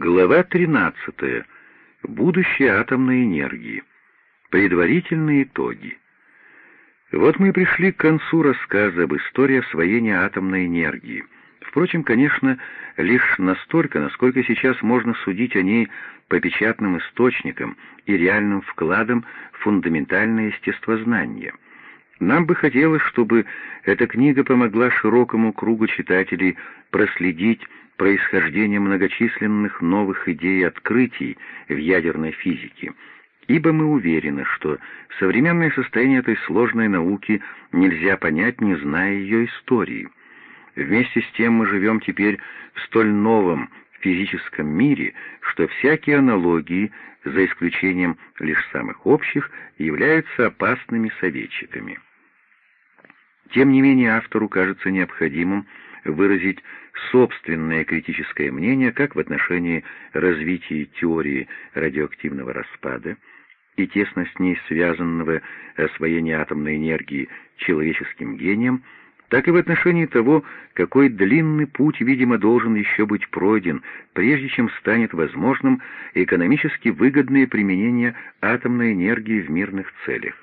Глава 13. Будущее атомной энергии. Предварительные итоги. Вот мы и пришли к концу рассказа об истории освоения атомной энергии. Впрочем, конечно, лишь настолько, насколько сейчас можно судить о ней по печатным источникам и реальным вкладам в фундаментальное естествознание. Нам бы хотелось, чтобы эта книга помогла широкому кругу читателей проследить происхождение многочисленных новых идей и открытий в ядерной физике, ибо мы уверены, что современное состояние этой сложной науки нельзя понять, не зная ее истории. Вместе с тем мы живем теперь в столь новом физическом мире, что всякие аналогии, за исключением лишь самых общих, являются опасными советчиками. Тем не менее автору кажется необходимым выразить собственное критическое мнение как в отношении развития теории радиоактивного распада и тесно с ней связанного освоения атомной энергии человеческим гением, так и в отношении того, какой длинный путь, видимо, должен еще быть пройден, прежде чем станет возможным экономически выгодное применение атомной энергии в мирных целях.